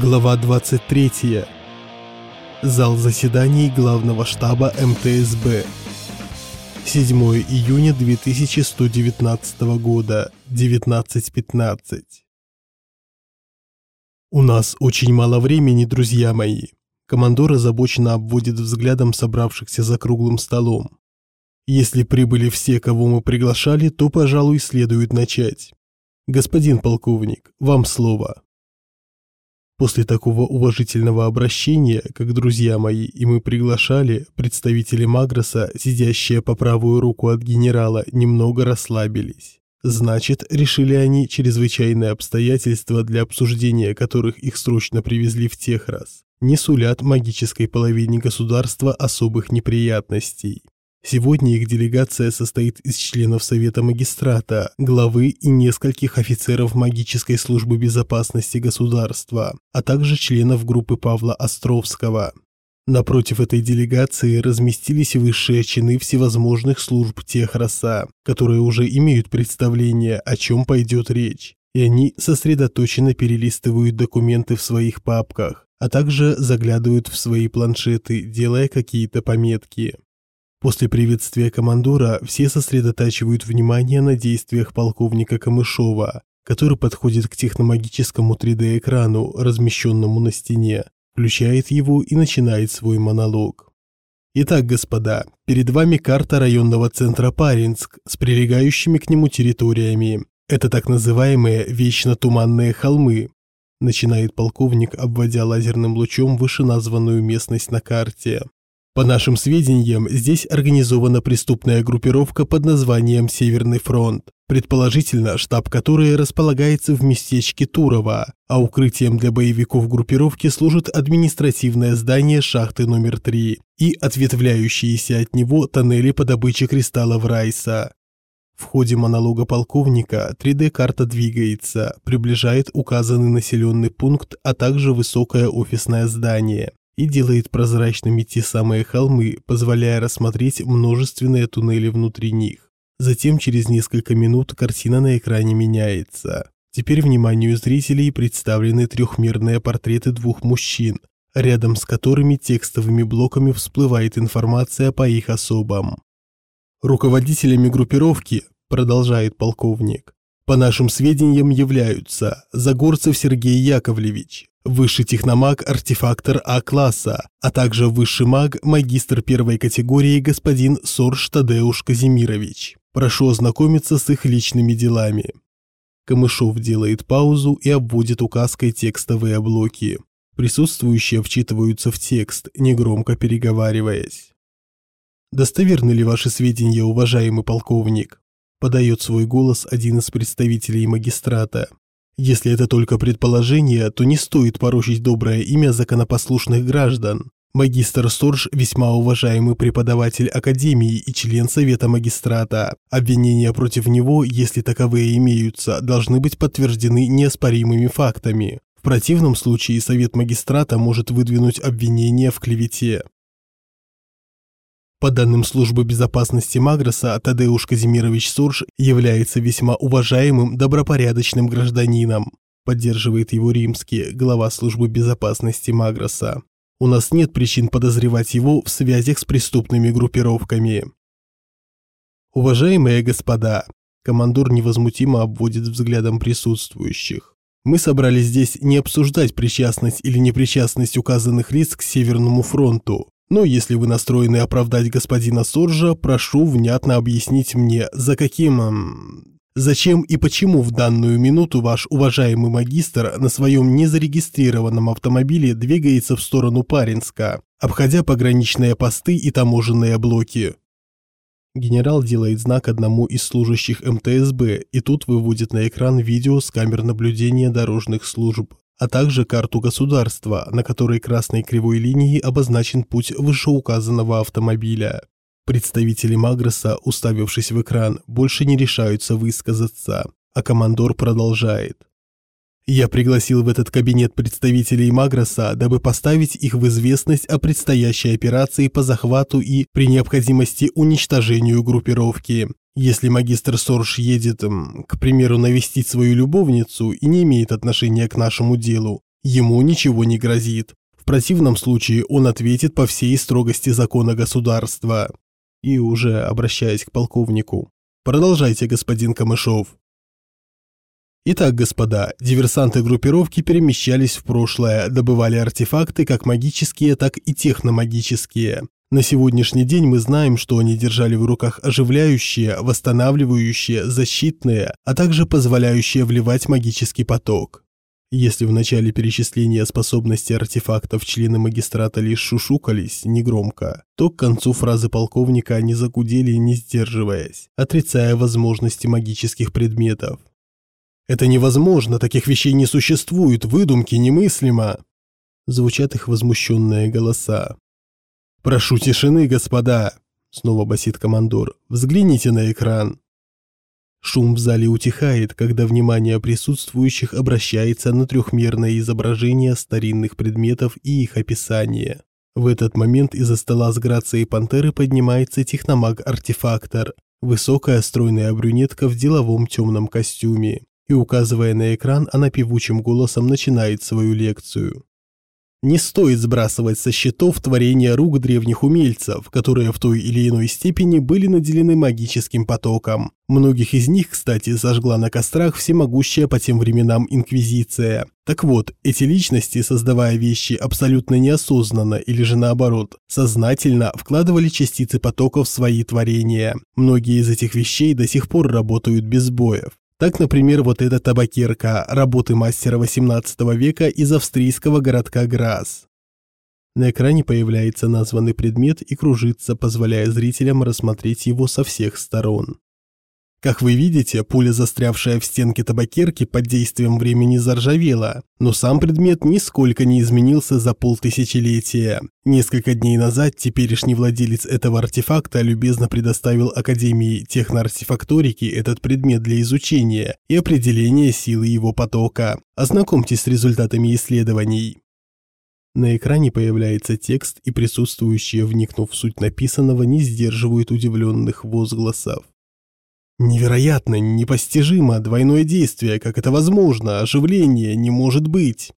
Глава 23. Зал заседаний главного штаба МТСБ. 7 июня 2119 года, 19.15. У нас очень мало времени, друзья мои. Командор озабоченно обводит взглядом собравшихся за круглым столом. Если прибыли все, кого мы приглашали, то, пожалуй, следует начать. Господин полковник, вам слово. После такого уважительного обращения, как друзья мои, и мы приглашали, представители Магроса, сидящие по правую руку от генерала, немного расслабились. Значит, решили они чрезвычайные обстоятельства, для обсуждения которых их срочно привезли в Техрас, не сулят магической половине государства особых неприятностей. Сегодня их делегация состоит из членов Совета Магистрата, главы и нескольких офицеров магической службы безопасности государства, а также членов группы Павла Островского. Напротив этой делегации разместились высшие чины всевозможных служб Техроса, которые уже имеют представление, о чем пойдет речь, и они сосредоточенно перелистывают документы в своих папках, а также заглядывают в свои планшеты, делая какие-то пометки. После приветствия командора все сосредотачивают внимание на действиях полковника Камышова, который подходит к техномагическому 3D-экрану, размещенному на стене, включает его и начинает свой монолог. Итак, господа, перед вами карта районного центра Паринск с прилегающими к нему территориями. Это так называемые вечно туманные холмы, начинает полковник, обводя лазерным лучом вышеназванную местность на карте. По нашим сведениям, здесь организована преступная группировка под названием «Северный фронт», предположительно, штаб которой располагается в местечке Турово, а укрытием для боевиков группировки служит административное здание шахты номер 3 и ответвляющиеся от него тоннели по добыче кристаллов Райса. В ходе монолога полковника 3D-карта двигается, приближает указанный населенный пункт, а также высокое офисное здание и делает прозрачными те самые холмы, позволяя рассмотреть множественные туннели внутри них. Затем через несколько минут картина на экране меняется. Теперь вниманию зрителей представлены трехмерные портреты двух мужчин, рядом с которыми текстовыми блоками всплывает информация по их особам. Руководителями группировки, продолжает полковник, по нашим сведениям являются Загорцев Сергей Яковлевич, высший техномаг-артефактор А-класса, а также высший маг, магистр первой категории господин Сорж Тадеуш Казимирович. Прошу ознакомиться с их личными делами. Камышов делает паузу и обводит указкой текстовые блоки. Присутствующие вчитываются в текст, негромко переговариваясь. «Достоверны ли ваши сведения, уважаемый полковник?» Подает свой голос один из представителей магистрата. Если это только предположение, то не стоит порочить доброе имя законопослушных граждан. Магистр Сторж – весьма уважаемый преподаватель Академии и член Совета Магистрата. Обвинения против него, если таковые имеются, должны быть подтверждены неоспоримыми фактами. В противном случае Совет Магистрата может выдвинуть обвинение в клевете. По данным службы безопасности Магроса, Тадеуш Казимирович Сурж является весьма уважаемым, добропорядочным гражданином. Поддерживает его римский, глава службы безопасности Магроса. У нас нет причин подозревать его в связях с преступными группировками. Уважаемые господа, командор невозмутимо обводит взглядом присутствующих. Мы собрались здесь не обсуждать причастность или непричастность указанных лиц к Северному фронту, но если вы настроены оправдать господина Соржа, прошу внятно объяснить мне, за каким... Зачем и почему в данную минуту ваш уважаемый магистр на своем незарегистрированном автомобиле двигается в сторону Паринска, обходя пограничные посты и таможенные блоки. Генерал делает знак одному из служащих МТСБ и тут выводит на экран видео с камер наблюдения дорожных служб а также карту государства, на которой красной кривой линией обозначен путь вышеуказанного автомобиля. Представители Магроса, уставившись в экран, больше не решаются высказаться, а командор продолжает. Я пригласил в этот кабинет представителей Магроса, дабы поставить их в известность о предстоящей операции по захвату и, при необходимости, уничтожению группировки. Если магистр Сорж едет, к примеру, навестить свою любовницу и не имеет отношения к нашему делу, Ему ничего не грозит. В противном случае он ответит по всей строгости закона государства. И уже обращаясь к полковнику. Продолжайте, господин Камышов. Итак, господа, диверсанты группировки перемещались в прошлое, добывали артефакты как магические, так и техномагические. На сегодняшний день мы знаем, что они держали в руках оживляющие, восстанавливающие, защитные, а также позволяющие вливать магический поток. Если в начале перечисления способностей артефактов члены магистрата лишь шушукались негромко, то к концу фразы полковника они загудели, не сдерживаясь, отрицая возможности магических предметов. «Это невозможно, таких вещей не существует, выдумки немыслимо!» Звучат их возмущенные голоса. «Прошу тишины, господа!» Снова басит командор. «Взгляните на экран!» Шум в зале утихает, когда внимание присутствующих обращается на трехмерное изображение старинных предметов и их описание. В этот момент из-за стола с грацией пантеры поднимается техномаг-артефактор, высокая стройная брюнетка в деловом темном костюме. И указывая на экран, она певучим голосом начинает свою лекцию. Не стоит сбрасывать со счетов творения рук древних умельцев, которые в той или иной степени были наделены магическим потоком. Многих из них, кстати, зажгла на кострах всемогущая по тем временам Инквизиция. Так вот, эти личности, создавая вещи абсолютно неосознанно или же наоборот, сознательно вкладывали частицы потоков в свои творения. Многие из этих вещей до сих пор работают без боев. Так, например, вот эта табакерка, работы мастера 18 века из австрийского городка Грас. На экране появляется названный предмет и кружится, позволяя зрителям рассмотреть его со всех сторон. Как вы видите, пуля, застрявшая в стенке табакерки, под действием времени заржавела, но сам предмет нисколько не изменился за полтысячелетия. Несколько дней назад теперешний владелец этого артефакта любезно предоставил Академии техноартефакторики этот предмет для изучения и определения силы его потока. Ознакомьтесь с результатами исследований. На экране появляется текст, и присутствующие, вникнув в суть написанного, не сдерживают удивленных возгласов. Невероятно, непостижимо, двойное действие, как это возможно, оживление не может быть.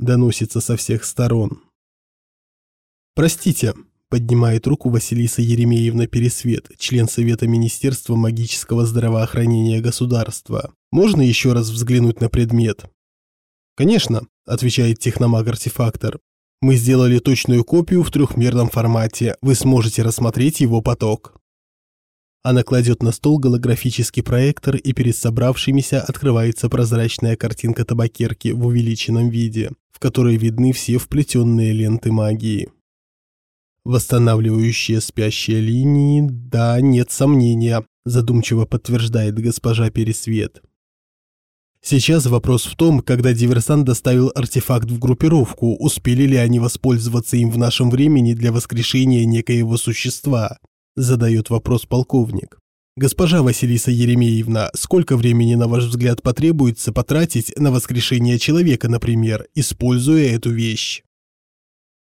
Доносится со всех сторон. Простите, поднимает руку Василиса Еремеевна Пересвет, член Совета Министерства магического здравоохранения государства. Можно еще раз взглянуть на предмет? Конечно, отвечает техномаг-артефактор. Мы сделали точную копию в трехмерном формате. Вы сможете рассмотреть его поток. Она кладет на стол голографический проектор, и перед собравшимися открывается прозрачная картинка табакерки в увеличенном виде, в которой видны все вплетенные ленты магии. Восстанавливающие спящие линии, да, нет сомнения, задумчиво подтверждает госпожа Пересвет. Сейчас вопрос в том, когда диверсант доставил артефакт в группировку, успели ли они воспользоваться им в нашем времени для воскрешения некоего существа, задает вопрос полковник. Госпожа Василиса Еремеевна, сколько времени, на ваш взгляд, потребуется потратить на воскрешение человека, например, используя эту вещь?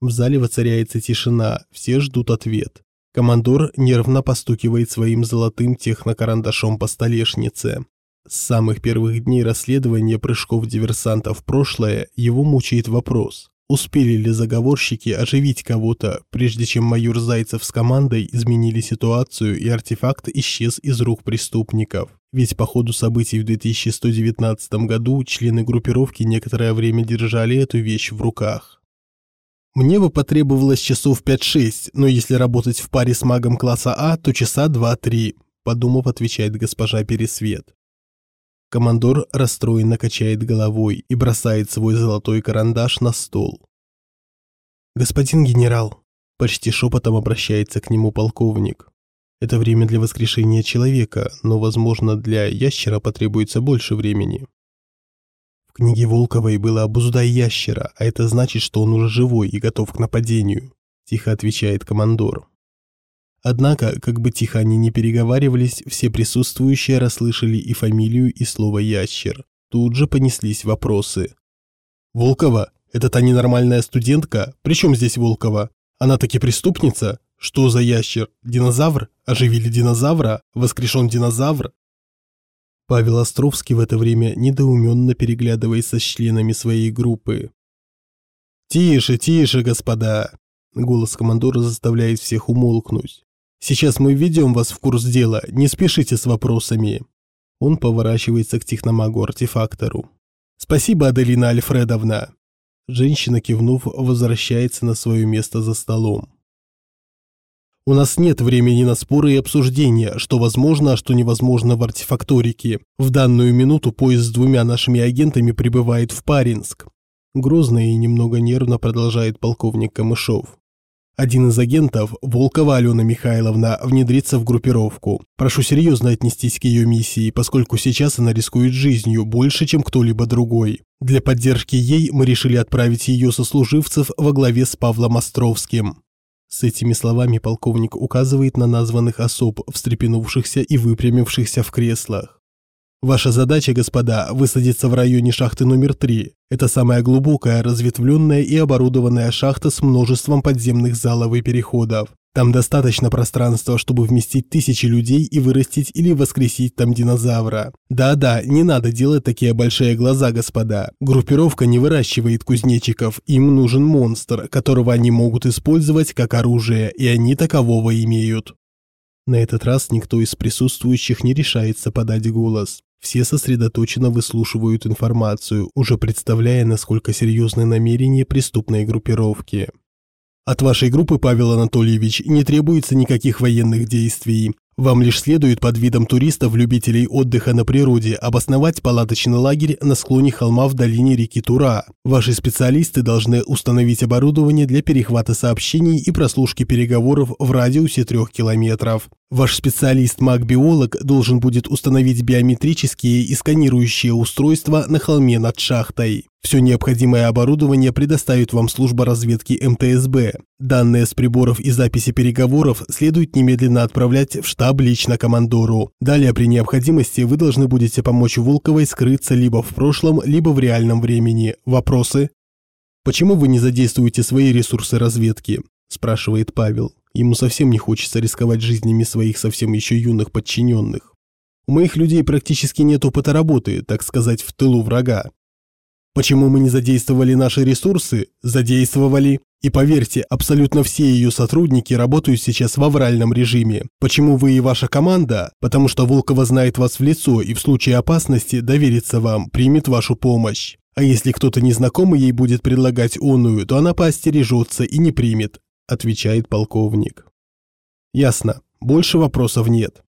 В зале воцаряется тишина, все ждут ответ. Командор нервно постукивает своим золотым технокарандашом по столешнице. С самых первых дней расследования прыжков диверсантов в прошлое его мучает вопрос, Успели ли заговорщики оживить кого-то, прежде чем майор Зайцев с командой изменили ситуацию и артефакт исчез из рук преступников? Ведь по ходу событий в 2119 году члены группировки некоторое время держали эту вещь в руках. Мне бы потребовалось часов 5-6, но если работать в паре с магом класса А, то часа 2-3, подумав, отвечает госпожа Пересвет. Командор расстроенно качает головой и бросает свой золотой карандаш на стол. «Господин генерал», – почти шепотом обращается к нему полковник. «Это время для воскрешения человека, но, возможно, для ящера потребуется больше времени». В книге Волковой было «обуздай ящера», а это значит, что он уже живой и готов к нападению, – тихо отвечает командор. Однако, как бы тихо они ни переговаривались, все присутствующие расслышали и фамилию, и слово «ящер». Тут же понеслись вопросы. «Волкова? Это та ненормальная студентка? Причем здесь Волкова? Она таки преступница? Что за ящер? Динозавр? Оживили динозавра? Воскрешен динозавр?» Павел Островский в это время недоуменно переглядывается с членами своей группы. «Тише, тише, господа!» Голос командора заставляет всех умолкнуть. «Сейчас мы введем вас в курс дела, не спешите с вопросами». Он поворачивается к техномагу-артефактору. «Спасибо, Аделина Альфредовна!» Женщина, кивнув, возвращается на свое место за столом. У нас нет времени на споры и обсуждения, что возможно, а что невозможно в артефакторике. В данную минуту поезд с двумя нашими агентами прибывает в Паринск. Грозно и немного нервно продолжает полковник Камышов. Один из агентов, Волкова Алена Михайловна, внедрится в группировку. Прошу серьезно отнестись к ее миссии, поскольку сейчас она рискует жизнью больше, чем кто-либо другой. Для поддержки ей мы решили отправить ее сослуживцев во главе с Павлом Островским. С этими словами полковник указывает на названных особ, встрепенувшихся и выпрямившихся в креслах. Ваша задача, господа, высадиться в районе шахты номер 3. Это самая глубокая, разветвленная и оборудованная шахта с множеством подземных залов и переходов. Там достаточно пространства, чтобы вместить тысячи людей и вырастить или воскресить там динозавра. Да-да, не надо делать такие большие глаза, господа. Группировка не выращивает кузнечиков, им нужен монстр, которого они могут использовать как оружие, и они такового имеют. На этот раз никто из присутствующих не решается подать голос. Все сосредоточенно выслушивают информацию, уже представляя, насколько серьезны намерения преступной группировки. От вашей группы, Павел Анатольевич, не требуется никаких военных действий. Вам лишь следует под видом туристов-любителей отдыха на природе обосновать палаточный лагерь на склоне холма в долине реки Тура. Ваши специалисты должны установить оборудование для перехвата сообщений и прослушки переговоров в радиусе трех километров. Ваш специалист-маг-биолог должен будет установить биометрические и сканирующие устройства на холме над шахтой. Все необходимое оборудование предоставит вам служба разведки МТСБ. Данные с приборов и записи переговоров следует немедленно отправлять в штаб лично командору. Далее при необходимости вы должны будете помочь Волковой скрыться либо в прошлом, либо в реальном времени. Вопросы? Почему вы не задействуете свои ресурсы разведки? спрашивает Павел. Ему совсем не хочется рисковать жизнями своих совсем еще юных подчиненных. У моих людей практически нет опыта работы, так сказать, в тылу врага. Почему мы не задействовали наши ресурсы? Задействовали. И поверьте, абсолютно все ее сотрудники работают сейчас в авральном режиме. Почему вы и ваша команда? Потому что Волкова знает вас в лицо и в случае опасности доверится вам, примет вашу помощь. А если кто-то незнакомый ей будет предлагать оную, то она поостережется и не примет отвечает полковник. Ясно. Больше вопросов нет.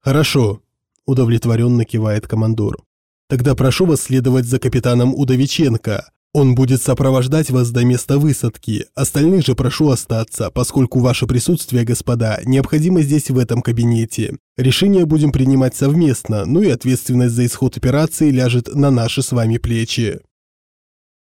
Хорошо, удовлетворенно кивает командор. Тогда прошу вас следовать за капитаном Удовиченко. Он будет сопровождать вас до места высадки. Остальных же прошу остаться, поскольку ваше присутствие, господа, необходимо здесь в этом кабинете. Решение будем принимать совместно, ну и ответственность за исход операции ляжет на наши с вами плечи.